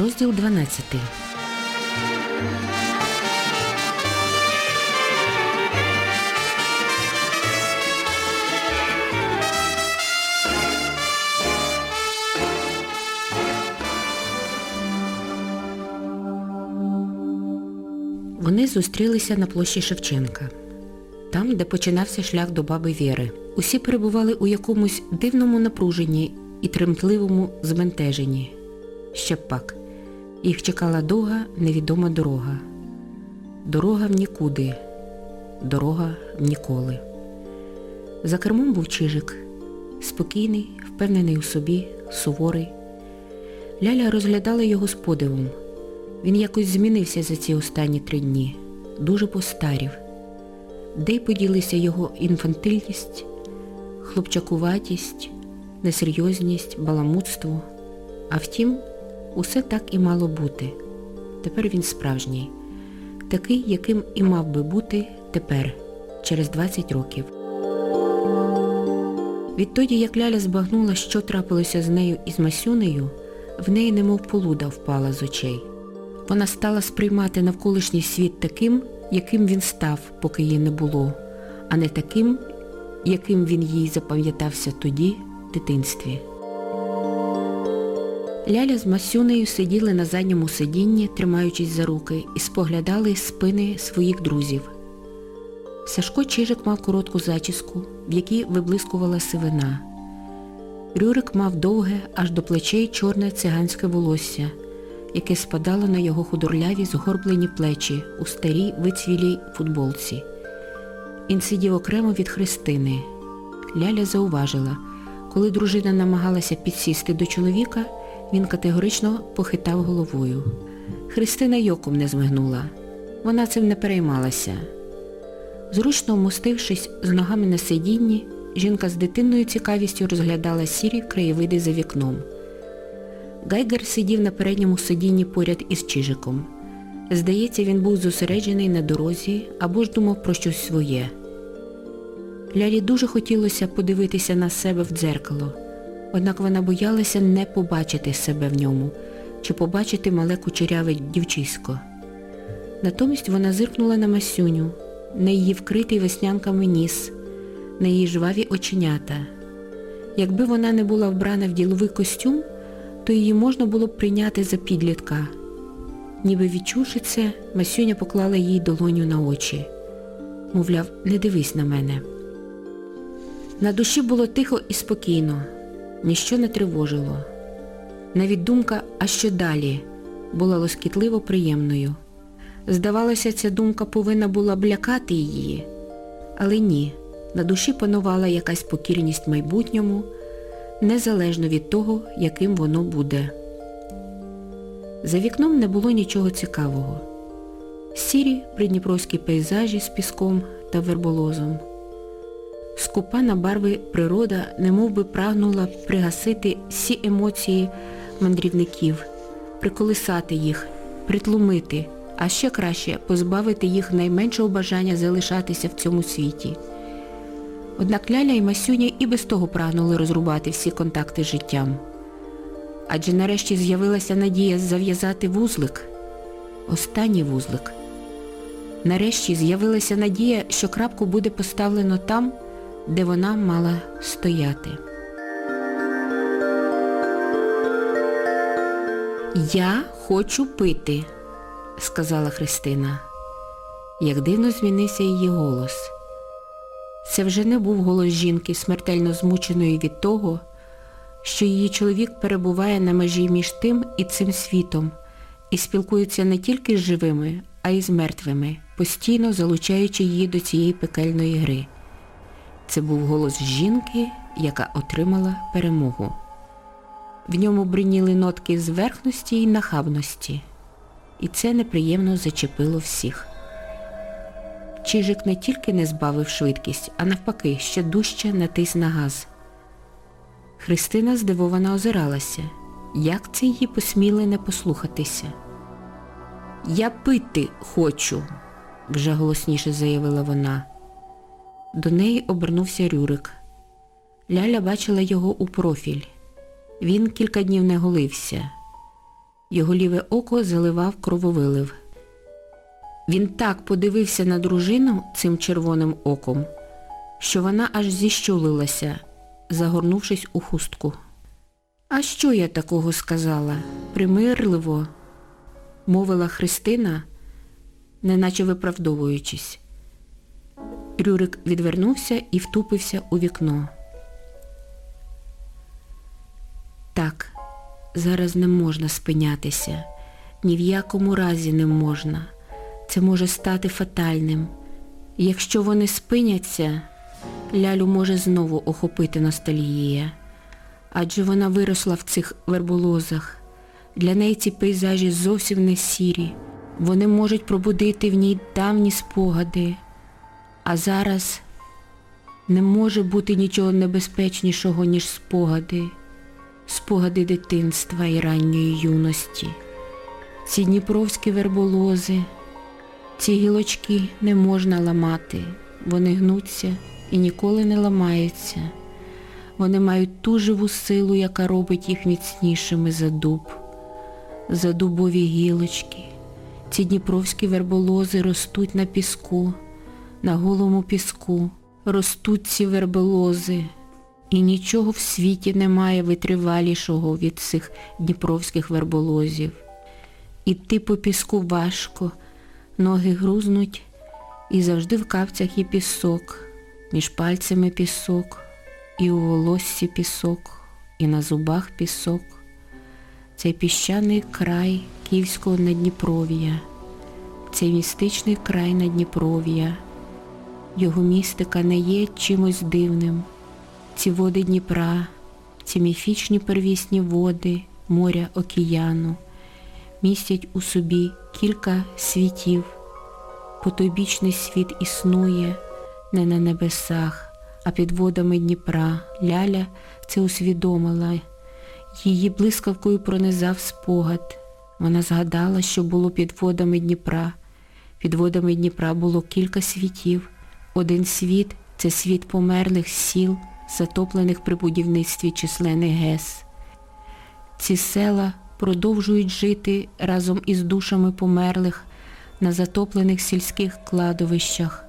Розділ 12. Вони зустрілися на площі Шевченка, там, де починався шлях до баби Вєри. Усі перебували у якомусь дивному напруженні і тремтливому збентеженні. Ще пак. Їх чекала довга, невідома дорога. Дорога в нікуди. Дорога в ніколи. За кермом був Чижик. Спокійний, впевнений у собі, суворий. Ляля розглядала його з подивом. Він якось змінився за ці останні три дні. Дуже постарів. Де й поділися його інфантильність, хлопчакуватість, несерйозність, баламутство. А втім, усе так і мало бути. Тепер він справжній. Такий, яким і мав би бути тепер, через 20 років. Відтоді, як Ляля збагнула, що трапилося з нею і з Масюнею, в неї немов полуда впала з очей. Вона стала сприймати навколишній світ таким, яким він став, поки її не було, а не таким, яким він їй запам'ятався тоді, в дитинстві. Ляля з Масюнею сиділи на задньому сидінні, тримаючись за руки, і споглядали спини своїх друзів. Сашко Чижик мав коротку зачіску, в якій виблискувала сивина. Рюрик мав довге, аж до плечей чорне циганське волосся, яке спадало на його худорляві згорблені плечі у старій вицвілій футболці. Він сидів окремо від Христини. Ляля зауважила, коли дружина намагалася підсісти до чоловіка, він категорично похитав головою. Христина йоком не змигнула. Вона цим не переймалася. Зручно вмостившись з ногами на сидінні, жінка з дитинною цікавістю розглядала сірі краєвиди за вікном. Гайгер сидів на передньому сидінні поряд із Чижиком. Здається, він був зосереджений на дорозі або ж думав про щось своє. Лялі дуже хотілося подивитися на себе в дзеркало, однак вона боялася не побачити себе в ньому чи побачити мале кучеряве дівчисько. Натомість вона зиркнула на Масюню, на її вкритий веснянками ніс, на її жваві оченята. Якби вона не була вбрана в діловий костюм, то її можна було б прийняти за підлітка. Ніби відчувши це, Масюня поклала їй долоню на очі. Мовляв, не дивись на мене. На душі було тихо і спокійно, ніщо не тривожило. Навіть думка, а що далі, була лоскітливо приємною. Здавалося, ця думка повинна була б лякати її. Але ні, на душі панувала якась покірність майбутньому, незалежно від того, яким воно буде. За вікном не було нічого цікавого. Сірі придніпровські пейзажі з піском та верболозом. Скупа на барви природа немов би прагнула пригасити всі емоції мандрівників, приколисати їх, притлумити, а ще краще позбавити їх найменшого бажання залишатися в цьому світі. Однак Ляля і Масюня і без того прагнули розрубати всі контакти з життям. Адже нарешті з'явилася надія зав'язати вузлик. Останній вузлик. Нарешті з'явилася надія, що крапку буде поставлено там, де вона мала стояти. Я хочу пити, сказала Христина. Як дивно змінився її голос. Це вже не був голос жінки, смертельно змученої від того, що її чоловік перебуває на межі між тим і цим світом і спілкується не тільки з живими, а й з мертвими, постійно залучаючи її до цієї пекельної гри. Це був голос жінки, яка отримала перемогу. В ньому бриніли нотки зверхності і нахабності. І це неприємно зачепило всіх. Чижик не тільки не збавив швидкість, а навпаки, ще дужче натис на газ. Христина здивовано озиралася. Як це її посміли не послухатися? Я пити хочу, вже голосніше заявила вона. До неї обернувся Рюрик. Ляля бачила його у профіль. Він кілька днів не голився. Його ліве око заливав крововилив. Він так подивився на дружину цим червоним оком, що вона аж зіщулилася, загорнувшись у хустку. А що я такого сказала? Примирливо, мовила Христина, неначе виправдовуючись. Рюрик відвернувся і втупився у вікно. Так, зараз не можна спинятися, ні в якому разі не можна. Це може стати фатальним. Якщо вони спиняться, лялю може знову охопити ностальгія. Адже вона виросла в цих верболозах. Для неї ці пейзажі зовсім не сірі. Вони можуть пробудити в ній давні спогади. А зараз не може бути нічого небезпечнішого, ніж спогади, спогади дитинства і ранньої юності. Ці дніпровські верболози, ці гілочки не можна ламати, вони гнуться і ніколи не ламаються. Вони мають ту живу силу, яка робить їх міцнішими за дуб, за дубові гілочки. Ці дніпровські верболози ростуть на піску, на голому піску, ростуть ці верболози, і нічого в світі немає витривалішого від цих дніпровських верболозів. Іти по піску важко, ноги грузнуть, і завжди в капцях є пісок, між пальцями пісок, і у волоссі пісок, і на зубах пісок. Цей піщаний край Київського Надніпров'я, цей містичний край Надніпров'я. Його містика не є чимось дивним. Ці води Дніпра, ці міфічні первісні води, моря, океану містять у собі кілька світів. Потойбічний світ існує не на небесах, а під водами Дніпра. Ляля це усвідомила. Її блискавкою пронизав спогад. Вона згадала, що було під водами Дніпра. Під водами Дніпра було кілька світів. Один світ це світ померлих сіл, затоплених при будівництві численних ГЕС. Ці села продовжують жити разом із душами померлих на затоплених сільських кладовищах.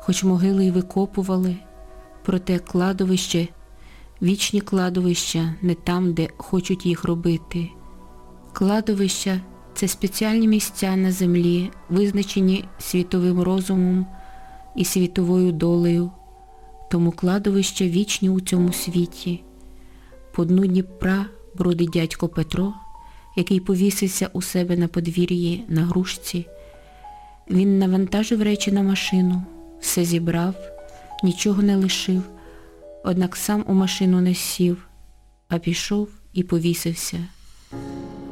Хоч могили й викопували, проте кладовище, вічні кладовища не там, де хочуть їх робити. Кладовища це спеціальні місця на землі, визначені світовим розумом і світовою долею, тому кладовища вічні у цьому світі. По дну Дніпра бродить дядько Петро, який повісився у себе на подвір'ї на грушці. Він навантажив речі на машину, все зібрав, нічого не лишив, однак сам у машину не сів, а пішов і повісився.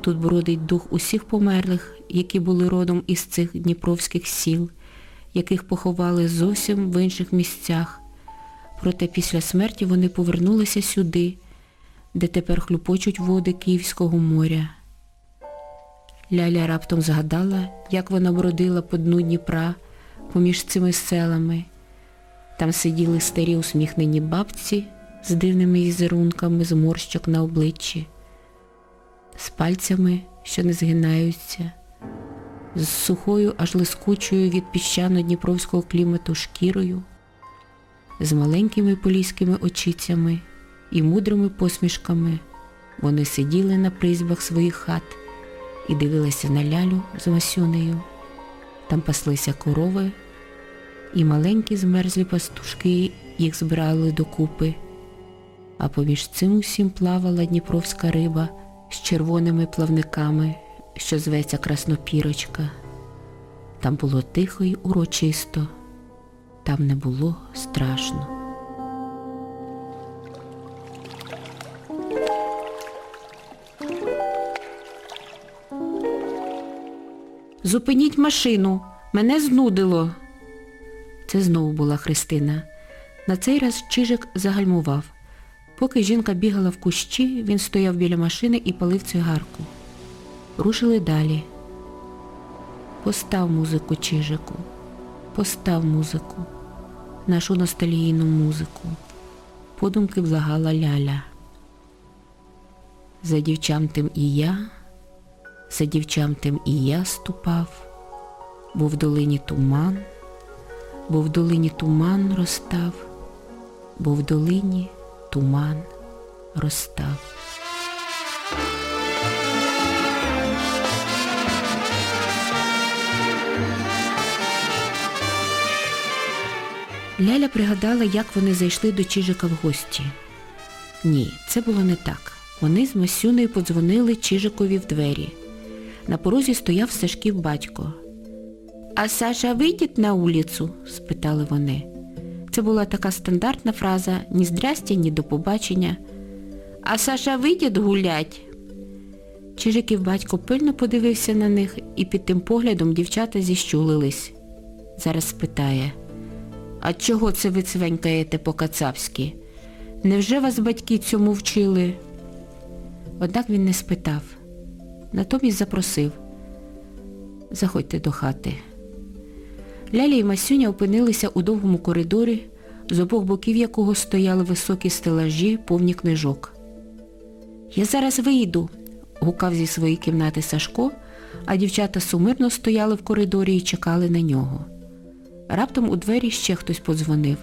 Тут бродить дух усіх померлих, які були родом із цих дніпровських сіл, яких поховали зовсім в інших місцях. Проте після смерті вони повернулися сюди, де тепер хлюпочуть води Київського моря. Ляля раптом згадала, як вона бродила по дну Дніпра поміж цими селами. Там сиділи старі усміхнені бабці з дивними візерунками зморщок на обличчі, з пальцями, що не згинаються, з сухою, аж лискучою від піщано-дніпровського клімату шкірою, з маленькими поліськими очицями і мудрими посмішками. Вони сиділи на призьбах своїх хат і дивилися на лялю з Васюнею. Там паслися корови, і маленькі змерзлі пастушки їх збирали докупи, а поміж цим усім плавала дніпровська риба з червоними плавниками, що зветься Краснопірочка. Там було тихо й урочисто, там не було страшно. Зупиніть машину, мене знудило. Це знову була Христина. На цей раз Чижик загальмував. Поки жінка бігала в кущі, він стояв біля машини і палив цигарку. Рушили далі. Постав музику, Чижику, постав музику, нашу ностальгійну музику. Подумки благала Ляля. За дівчам тим і я, За дівчам тим і я ступав, бо в долині туман, бо в долині туман розстав, бо в долині туман розстав. Ляля пригадала, як вони зайшли до Чижика в гості. Ні, це було не так. Вони з Масюнею подзвонили Чижикові в двері. На порозі стояв Сашків батько. А Саша вийде на вулицю? спитали вони. Це була така стандартна фраза ні здрастя, ні до побачення. А Саша вийде гулять? Чижиків батько пильно подивився на них і під тим поглядом дівчата зіщулились. Зараз спитає. А чого це ви цвенькаєте по-кацапськи? Невже вас батьки цьому вчили? Однак він не спитав. Натомість запросив. Заходьте до хати. Ляля і Масюня опинилися у довгому коридорі, з обох боків якого стояли високі стелажі, повні книжок. Я зараз вийду, гукав зі своєї кімнати Сашко, а дівчата сумирно стояли в коридорі і чекали на нього. Раптом у двері ще хтось подзвонив.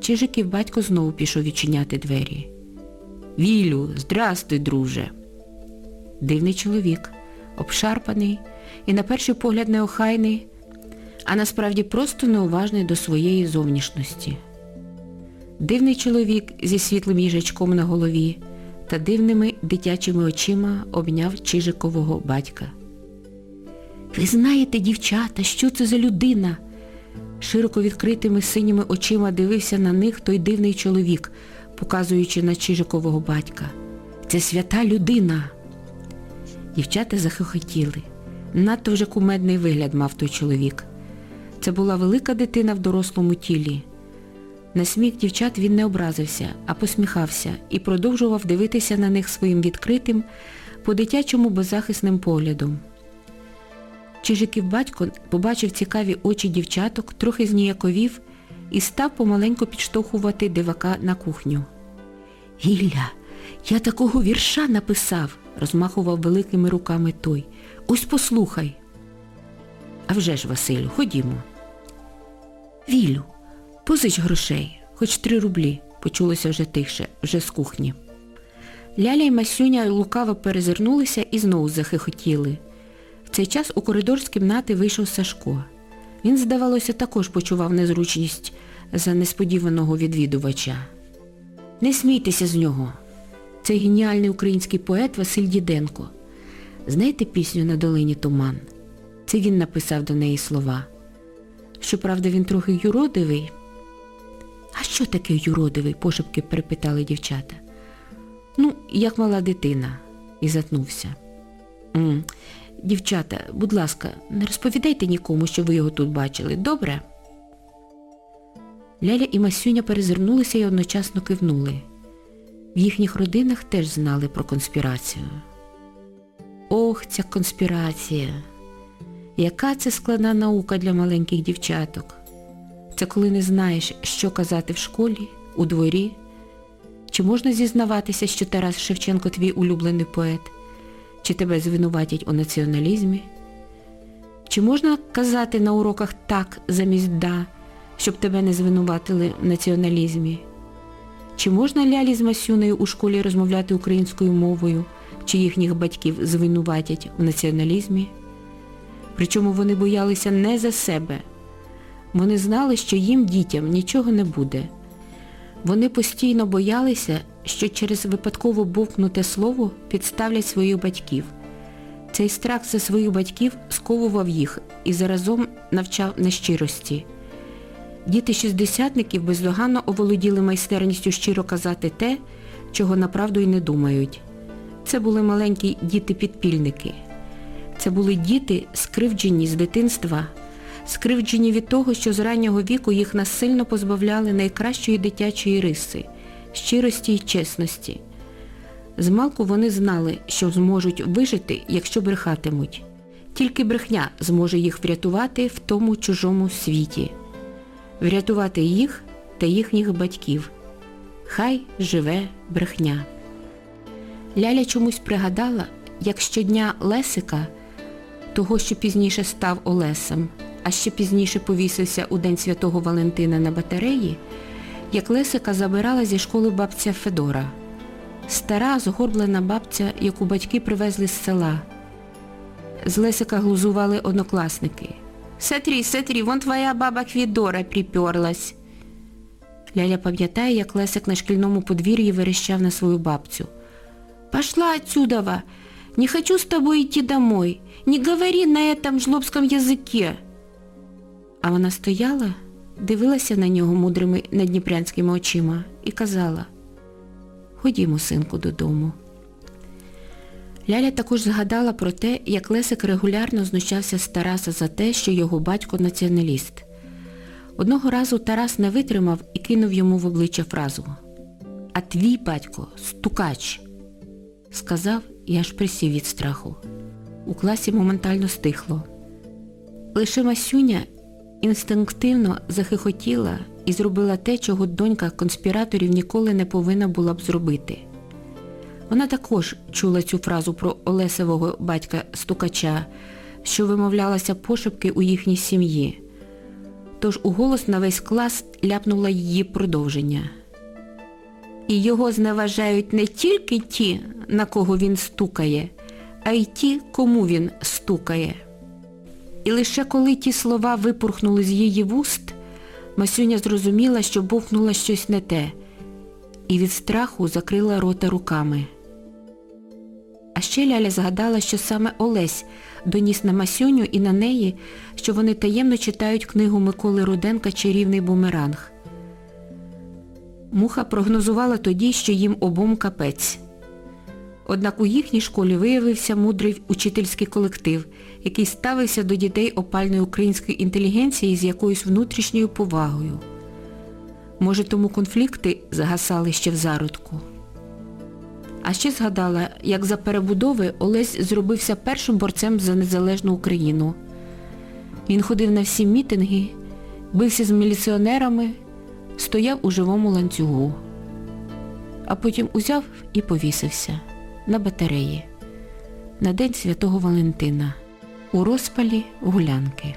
Чижиків батько знову пішов відчиняти двері. Вілю, здрастуй, друже. Дивний чоловік, обшарпаний і на перший погляд неохайний, а насправді просто неуважний до своєї зовнішності. Дивний чоловік зі світлим їжачком на голові та дивними дитячими очима обняв Чижикового батька. Ви знаєте, дівчата, що це за людина? Широко відкритими синіми очима дивився на них той дивний чоловік, показуючи на Чижикового батька. Це свята людина. Дівчата захохотіли. Надто вже кумедний вигляд мав той чоловік. Це була велика дитина в дорослому тілі. На сміх дівчат він не образився, а посміхався і продовжував дивитися на них своїм відкритим, по-дитячому беззахисним поглядом. Чижиків батько побачив цікаві очі дівчаток, трохи зніяковів і став помаленьку підштовхувати дивака на кухню. Гілля, я такого вірша написав, розмахував великими руками той. Ось послухай. А вже ж, Василю, ходімо. Вілю, позич грошей, хоч три рублі, почулося вже тихше, вже з кухні. Ляля й Масюня лукаво перезирнулися і знову захихотіли. Цей час у коридор з кімнати вийшов Сашко. Він, здавалося, також почував незручність за несподіваного відвідувача. Не смійтеся з нього. Це геніальний український поет Василь Діденко. Знаєте пісню на долині Туман? Це він написав до неї слова. Щоправда, він трохи юродивий. А що таке юродивий? пошепки перепитали дівчата. Ну, як мала дитина, і затнувся. Дівчата, будь ласка, не розповідайте нікому, що ви його тут бачили, добре? Ляля і Масюня перезирнулися і одночасно кивнули. В їхніх родинах теж знали про конспірацію. Ох, ця конспірація! Яка це складна наука для маленьких дівчаток? Це коли не знаєш, що казати в школі, у дворі. Чи можна зізнаватися, що Тарас Шевченко твій улюблений поет? Чи тебе звинуватять у націоналізмі? Чи можна казати на уроках так замість да, щоб тебе не звинуватили в націоналізмі? Чи можна лялі з Масюнею у школі розмовляти українською мовою, чи їхніх батьків звинуватять в націоналізмі? Причому вони боялися не за себе. Вони знали, що їм, дітям, нічого не буде. Вони постійно боялися, що через випадково бовкнуте слово підставлять своїх батьків. Цей страх за своїх батьків сковував їх і заразом навчав нещирості. Діти шістдесятників бездоганно оволоділи майстерністю щиро казати те, чого направду й не думають. Це були маленькі діти-підпільники. Це були діти, скривджені з дитинства, скривджені від того, що з раннього віку їх насильно позбавляли найкращої дитячої риси щирості й чесності. Змалку вони знали, що зможуть вижити, якщо брехатимуть. Тільки брехня зможе їх врятувати в тому чужому світі, врятувати їх та їхніх батьків. Хай живе брехня. Ляля чомусь пригадала, як щодня Лесика, того, що пізніше став Олесем, а ще пізніше повісився у День Святого Валентина на батареї, як Лесика забирала зі школи бабця Федора. Стара, згорблена бабця, яку батьки привезли з села. З Лесика глузували однокласники. «Смотри, смотри, вон твоя баба Квідора приперлась». Ляля пам'ятає, як Лесик на шкільному подвір'ї верещав на свою бабцю. «Пошла отсюда! Не хочу с тобой идти домой! Не говори на этом жлобском языке!» А вона стояла, дивилася на нього мудрими надніпрянськими очима і казала «Ходімо, синку, додому». Ляля також згадала про те, як Лесик регулярно знущався з Тараса за те, що його батько націоналіст. Одного разу Тарас не витримав і кинув йому в обличчя фразу «А твій батько стукач», сказав і аж присів від страху. У класі моментально стихло. Лише Масюня інстинктивно захихотіла і зробила те, чого донька конспіраторів ніколи не повинна була б зробити. Вона також чула цю фразу про Олесевого батька стукача, що вимовлялася пошепки у їхній сім'ї. Тож уголос на весь клас ляпнула її продовження. І його зневажають не тільки ті, на кого він стукає, а й ті, кому він стукає. І лише коли ті слова випурхнули з її вуст, Масюня зрозуміла, що бовкнула щось не те, і від страху закрила рота руками. А ще Ляля згадала, що саме Олесь доніс на Масюню і на неї, що вони таємно читають книгу Миколи Руденка «Чарівний бумеранг». Муха прогнозувала тоді, що їм обом капець. Однак у їхній школі виявився мудрий учительський колектив, який ставився до дітей опальної української інтелігенції з якоюсь внутрішньою повагою. Може, тому конфлікти загасали ще в зародку. А ще згадала, як за перебудови Олесь зробився першим борцем за незалежну Україну. Він ходив на всі мітинги, бився з міліціонерами, стояв у живому ланцюгу. А потім узяв і повісився на батареї на День Святого Валентина у розпалі гулянки.